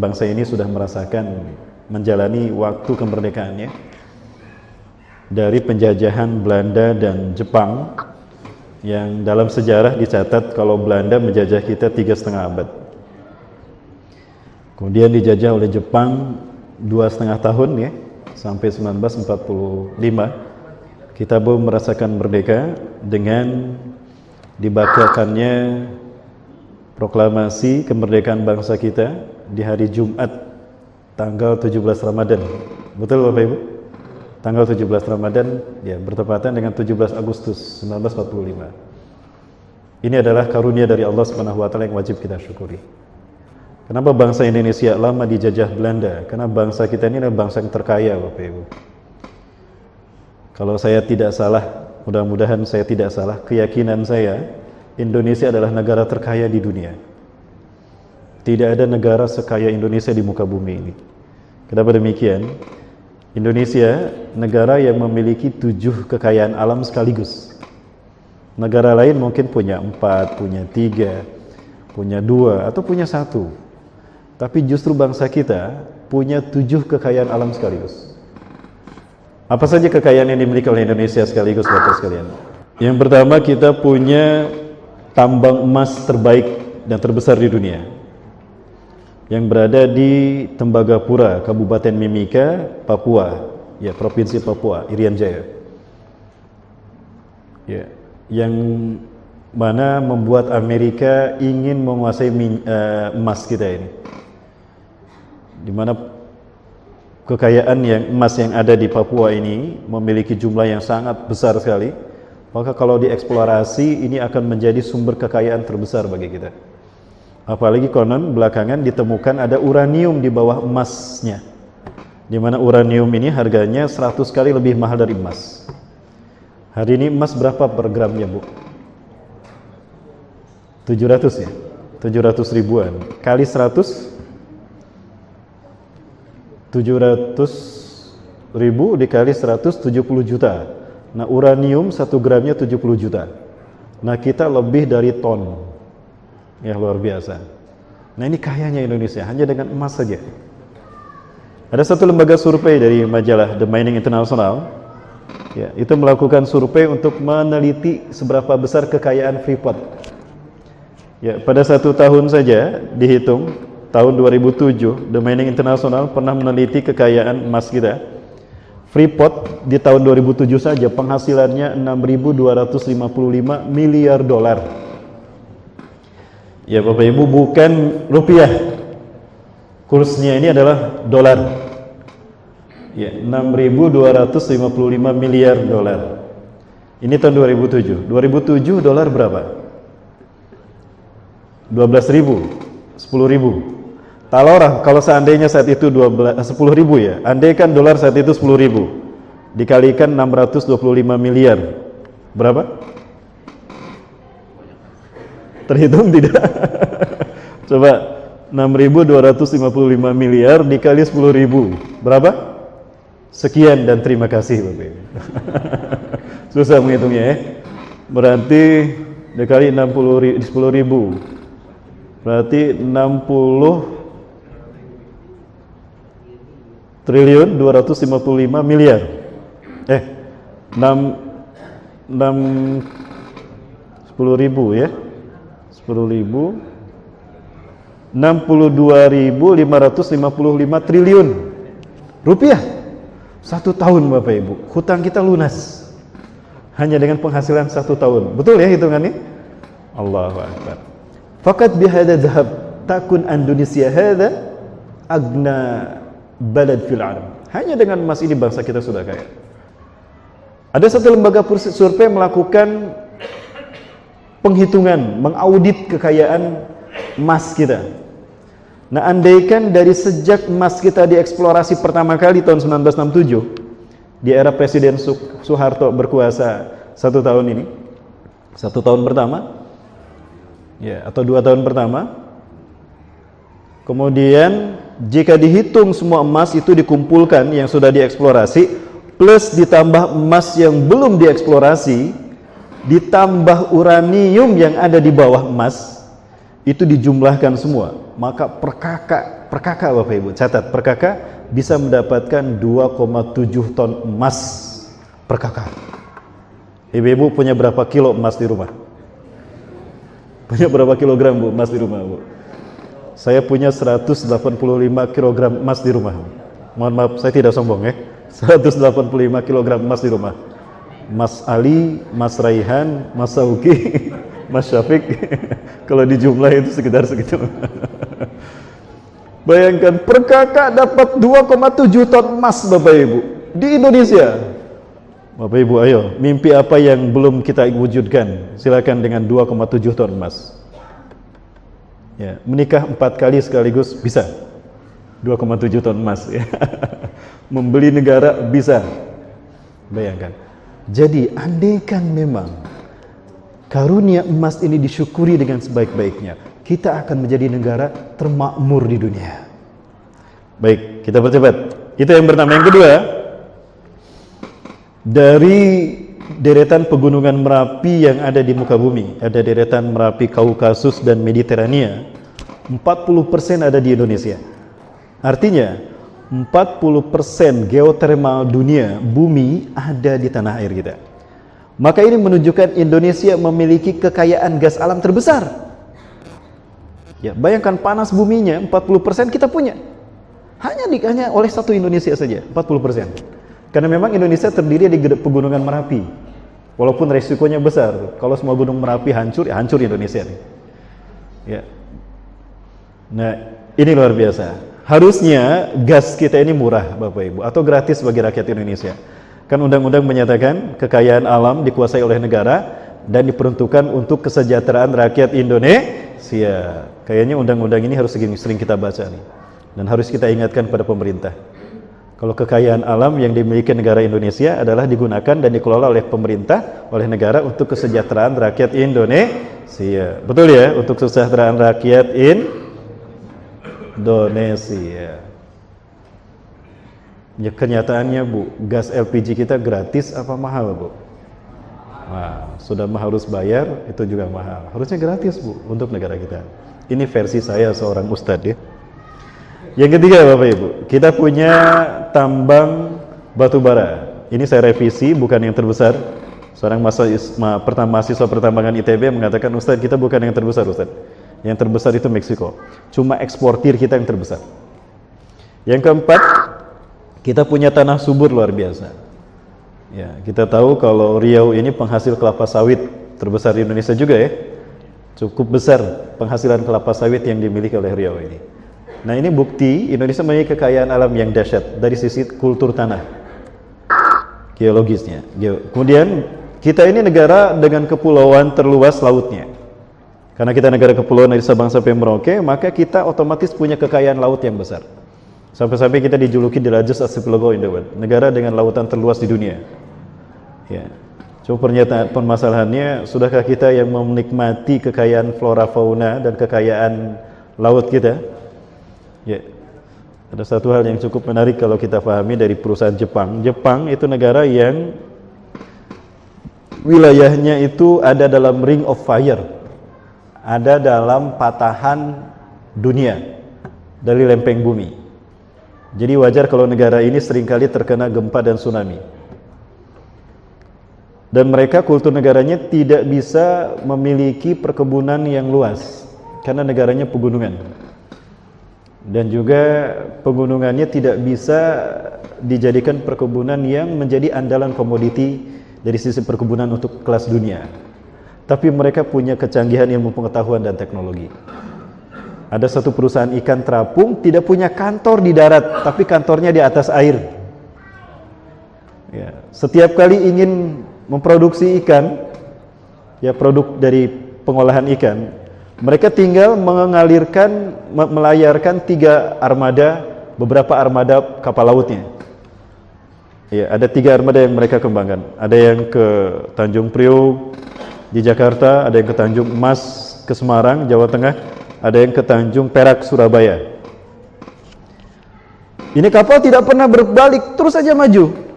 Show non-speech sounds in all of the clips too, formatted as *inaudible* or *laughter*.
bangsa ini sudah merasakan menjalani waktu kemerdekaannya. Dari penjajahan Belanda dan Jepang yang dalam sejarah dicatat kalau Belanda menjajah kita tiga setengah abad. Kemudian dijajah oleh Jepang dua setengah tahun ya sampai 1945 kita belum merasakan merdeka dengan dibakakannya proklamasi kemerdekaan bangsa kita di hari Jumat tanggal 17 Ramadan. Betul Bapak Ibu? Tanggal 17 Ramadan ya bertepatan dengan 17 Agustus 1945. Ini adalah karunia dari Allah Subhanahu wa taala yang wajib kita syukuri. Kenapa bangsa Indonesia lama dijajah Belanda? Karena bangsa kita ini adalah bangsa yang terkaya, Bapak Ibu. Kalau saya tidak salah, mudah-mudahan saya tidak salah, keyakinan saya, Indonesia adalah negara terkaya di dunia. Tidak ada negara sekaya Indonesia di muka bumi ini. Kenapa demikian? Indonesia negara yang memiliki tujuh kekayaan alam sekaligus. Negara lain mungkin punya empat, punya tiga, punya dua, atau punya satu. Tapi justru bangsa kita punya tujuh kekayaan alam sekaligus. Apa saja kekayaan yang dimiliki oleh Indonesia sekaligus Bapak sekalian? Yang pertama kita punya tambang emas terbaik dan terbesar di dunia yang berada di Tembagapura, Kabupaten Mimika, Papua, ya Provinsi Papua, Irian Jaya. Ya, yang mana membuat Amerika ingin menguasai uh, emas kita ini. Di mana kekayaan yang emas yang ada di Papua ini memiliki jumlah yang sangat besar sekali. Maka kalau dieksplorasi ini akan menjadi sumber kekayaan terbesar bagi kita apalagi konon belakangan ditemukan ada uranium di bawah emasnya. Di mana uranium ini harganya 100 kali lebih mahal dari emas. Hari ini emas berapa per gramnya bu? 700 ya? 700 ribuan. Kali 100 700 ribu dikali 170 juta. Nah uranium 1 gramnya 70 juta. Nah kita lebih dari ton ya luar biasa. Nah ini kayanya Indonesia hanya dengan emas saja. Ada satu lembaga survei dari majalah The Mining International ya, itu melakukan survei untuk meneliti seberapa besar kekayaan Freeport. Ya, pada satu tahun saja dihitung tahun 2007 The Mining International pernah meneliti kekayaan emas kita. Freeport di tahun 2007 saja penghasilannya 6.255 miliar dolar ya Bapak Ibu bukan rupiah. Kursnya ini adalah dolar. Ya 6.255 miliar dolar. Ini tahun 2007 2007 dolar berapa? 12.000 10.000 Talora kalau seandainya saat itu 12, 10 eh, ya, andaikan dolar saat itu 10 ribu, dikalikan 625 miliar, berapa? Terhitung *laughs* tidak? Coba 6.255 miliar dikali 10 ribu, berapa? Sekian dan terima kasih Bapak *laughs* Susah menghitungnya ya. Berarti dikali 60 10 ribu, berarti 60 triliun 255 miliar eh 6 6 10 ribu ya 10 ribu 62.555 triliun rupiah satu tahun Bapak Ibu hutang kita lunas hanya dengan penghasilan satu tahun betul ya hitungannya Allahu Akbar fakat bihada dhahab takun Indonesia hada agna balad fil alam. Hanya dengan emas ini bangsa kita sudah kaya. Ada satu lembaga survei melakukan penghitungan, mengaudit kekayaan emas kita. Nah, andaikan dari sejak emas kita dieksplorasi pertama kali tahun 1967 di era Presiden Soeharto berkuasa satu tahun ini, satu tahun pertama, ya atau dua tahun pertama, kemudian jika dihitung semua emas itu dikumpulkan yang sudah dieksplorasi plus ditambah emas yang belum dieksplorasi ditambah uranium yang ada di bawah emas itu dijumlahkan semua maka per kakak, per Bapak Ibu, catat, per kakak bisa mendapatkan 2,7 ton emas per kakak. Ibu-ibu punya berapa kilo emas di rumah? Punya berapa kilogram Bu emas di rumah Bu? Saya punya 185 kilogram emas di rumah. Mohon maaf, saya tidak sombong ya. 185 kilogram emas di rumah. Mas Ali, Mas Raihan, Mas Sauki, *laughs* Mas Syafiq. *laughs* Kalau dijumlah itu sekitar segitu. *laughs* Bayangkan per kakak dapat 2,7 ton emas Bapak Ibu di Indonesia. Bapak Ibu ayo, mimpi apa yang belum kita wujudkan? Silakan dengan 2,7 ton emas. Ya, menikah empat kali sekaligus bisa. 2,7 ton emas ya. Membeli negara bisa. Bayangkan. Jadi andaikan memang karunia emas ini disyukuri dengan sebaik-baiknya, kita akan menjadi negara termakmur di dunia. Baik, kita percepat. Itu yang pertama. Yang kedua, dari deretan pegunungan Merapi yang ada di muka bumi, ada deretan Merapi Kaukasus dan Mediterania, 40% ada di Indonesia. Artinya, 40% geotermal dunia, bumi ada di tanah air kita. Maka ini menunjukkan Indonesia memiliki kekayaan gas alam terbesar. Ya, bayangkan panas buminya 40% kita punya. Hanya di, hanya oleh satu Indonesia saja, 40%. Karena memang Indonesia terdiri di pegunungan Merapi. Walaupun resikonya besar. Kalau semua gunung Merapi hancur, ya hancur Indonesia nih. Ya. Nah, ini luar biasa. Harusnya gas kita ini murah, Bapak Ibu, atau gratis bagi rakyat Indonesia. Kan undang-undang menyatakan kekayaan alam dikuasai oleh negara dan diperuntukkan untuk kesejahteraan rakyat Indonesia. Kayaknya undang-undang ini harus sering kita baca nih. Dan harus kita ingatkan pada pemerintah. Kalau kekayaan alam yang dimiliki negara Indonesia adalah digunakan dan dikelola oleh pemerintah, oleh negara untuk kesejahteraan rakyat Indonesia. Betul ya? Untuk kesejahteraan rakyat Indonesia. Ya, kenyataannya Bu, gas LPG kita gratis apa mahal Bu? Nah, sudah harus bayar, itu juga mahal. Harusnya gratis Bu untuk negara kita. Ini versi saya seorang ustadz ya. Yang ketiga Bapak Ibu, kita punya tambang batu bara. Ini saya revisi, bukan yang terbesar. Seorang masa pertama mahasiswa pertambangan ITB mengatakan, Ustaz kita bukan yang terbesar Ustaz. Yang terbesar itu Meksiko. Cuma eksportir kita yang terbesar. Yang keempat, kita punya tanah subur luar biasa. Ya, kita tahu kalau Riau ini penghasil kelapa sawit terbesar di Indonesia juga ya. Cukup besar penghasilan kelapa sawit yang dimiliki oleh Riau ini. Nah ini bukti Indonesia memiliki kekayaan alam yang dahsyat dari sisi kultur tanah, geologisnya. Kemudian kita ini negara dengan kepulauan terluas lautnya. Karena kita negara kepulauan dari Sabang sampai Merauke, maka kita otomatis punya kekayaan laut yang besar. Sampai-sampai kita dijuluki the largest archipelago in the world, negara dengan lautan terluas di dunia. Ya. Cuma pernyataan permasalahannya, sudahkah kita yang menikmati kekayaan flora fauna dan kekayaan laut kita? Ya. Ada satu hal yang cukup menarik kalau kita pahami dari perusahaan Jepang. Jepang itu negara yang wilayahnya itu ada dalam ring of fire. Ada dalam patahan dunia dari lempeng bumi. Jadi wajar kalau negara ini sering kali terkena gempa dan tsunami. Dan mereka kultur negaranya tidak bisa memiliki perkebunan yang luas karena negaranya pegunungan dan juga pegunungannya tidak bisa dijadikan perkebunan yang menjadi andalan komoditi dari sisi perkebunan untuk kelas dunia. Tapi mereka punya kecanggihan ilmu pengetahuan dan teknologi. Ada satu perusahaan ikan terapung tidak punya kantor di darat, tapi kantornya di atas air. Ya, setiap kali ingin memproduksi ikan, ya produk dari pengolahan ikan, mereka tinggal mengalirkan, melayarkan tiga armada, beberapa armada kapal lautnya. Ya, ada tiga armada yang mereka kembangkan. Ada yang ke Tanjung Priok di Jakarta, ada yang ke Tanjung Emas ke Semarang, Jawa Tengah, ada yang ke Tanjung Perak, Surabaya. Ini kapal tidak pernah berbalik, terus saja maju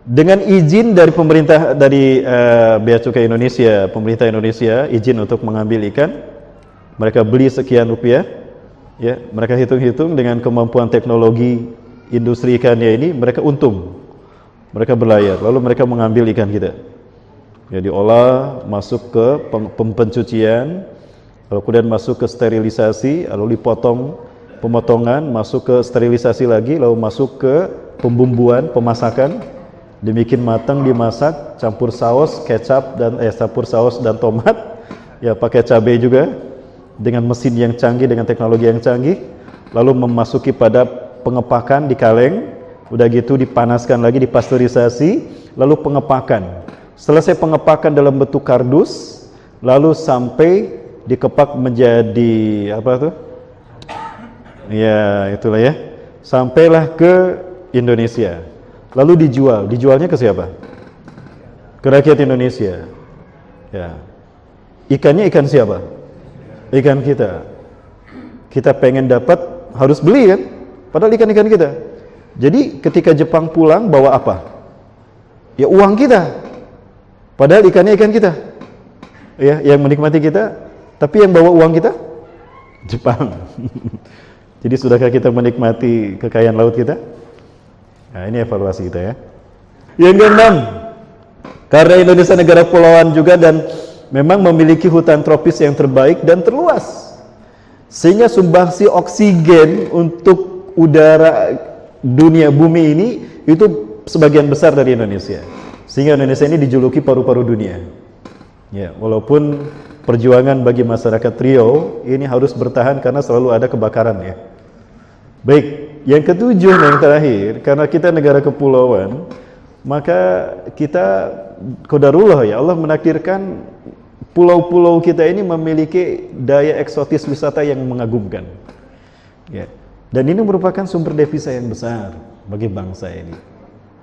dengan izin dari pemerintah dari uh, Bea Cukai Indonesia, pemerintah Indonesia izin untuk mengambil ikan, mereka beli sekian rupiah, Ya, mereka hitung-hitung dengan kemampuan teknologi industri ikannya ini mereka untung. Mereka berlayar, lalu mereka mengambil ikan kita. Ya diolah, masuk ke pencucian, lalu kemudian masuk ke sterilisasi, lalu dipotong pemotongan, masuk ke sterilisasi lagi, lalu masuk ke pembumbuan, pemasakan, dibikin matang, dimasak, campur saus, kecap dan eh campur saus dan tomat, ya pakai cabai juga, dengan mesin yang canggih, dengan teknologi yang canggih, lalu memasuki pada pengepakan di kaleng, udah gitu dipanaskan lagi, dipasteurisasi, lalu pengepakan. Selesai pengepakan dalam bentuk kardus, lalu sampai dikepak menjadi apa tuh? Ya, itulah ya. Sampailah ke Indonesia. Lalu dijual. Dijualnya ke siapa? Ke rakyat Indonesia. Ya. Ikannya ikan siapa? ikan kita. Kita pengen dapat harus beli kan? Padahal ikan-ikan kita. Jadi ketika Jepang pulang bawa apa? Ya uang kita. Padahal ikannya ikan kita. Ya, yang menikmati kita, tapi yang bawa uang kita Jepang. *laughs* Jadi sudahkah kita menikmati kekayaan laut kita? Nah, ini evaluasi kita ya. Yang keenam, karena Indonesia negara pulauan juga dan memang memiliki hutan tropis yang terbaik dan terluas. Sehingga sumbangsi oksigen untuk udara dunia bumi ini itu sebagian besar dari Indonesia. Sehingga Indonesia ini dijuluki paru-paru dunia. Ya, walaupun perjuangan bagi masyarakat Riau ini harus bertahan karena selalu ada kebakaran ya. Baik, yang ketujuh yang terakhir, karena kita negara kepulauan, maka kita kodarullah ya Allah menakdirkan pulau-pulau kita ini memiliki daya eksotis wisata yang mengagumkan. Ya. Dan ini merupakan sumber devisa yang besar bagi bangsa ini.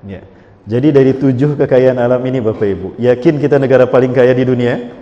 Ya. Jadi dari tujuh kekayaan alam ini Bapak Ibu, yakin kita negara paling kaya di dunia?